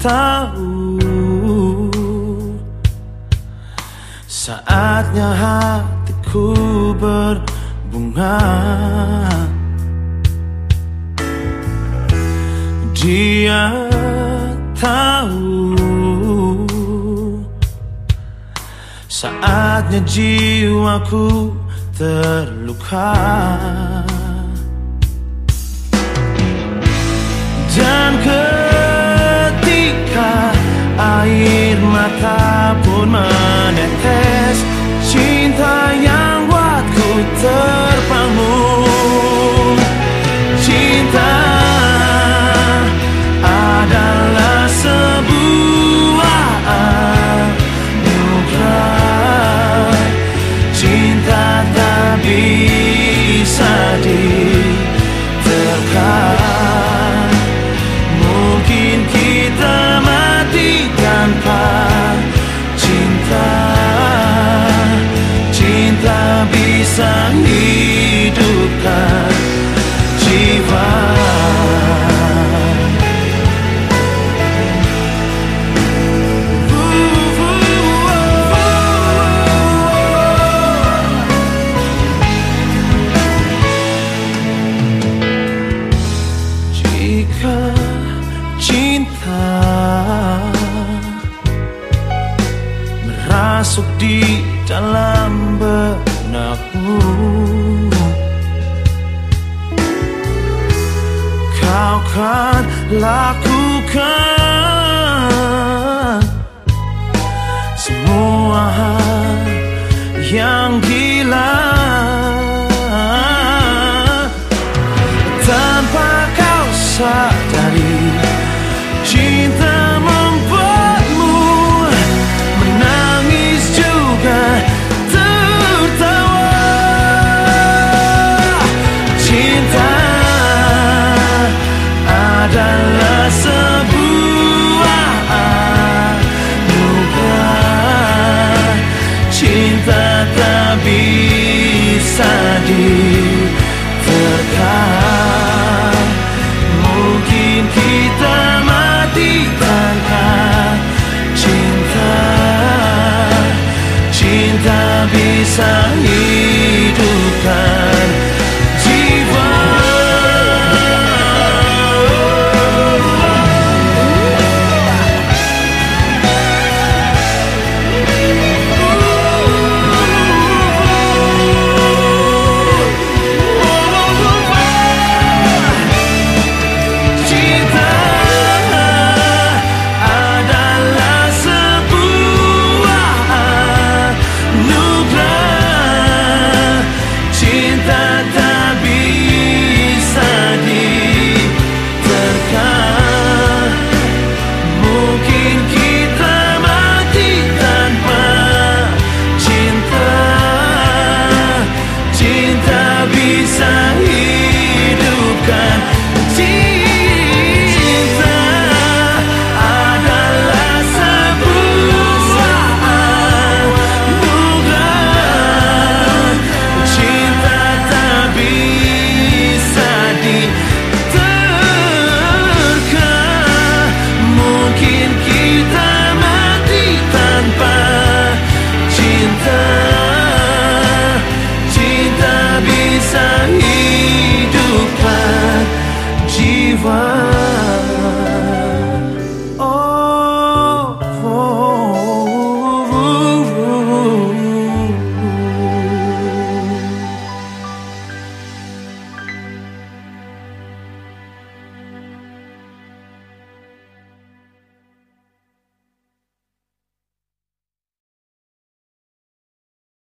tahu Saatnya hatiku berbunga. Dia tahu Saatnya jiwaku terluka time could merasuk di dalam benakmu Kau kan lakukan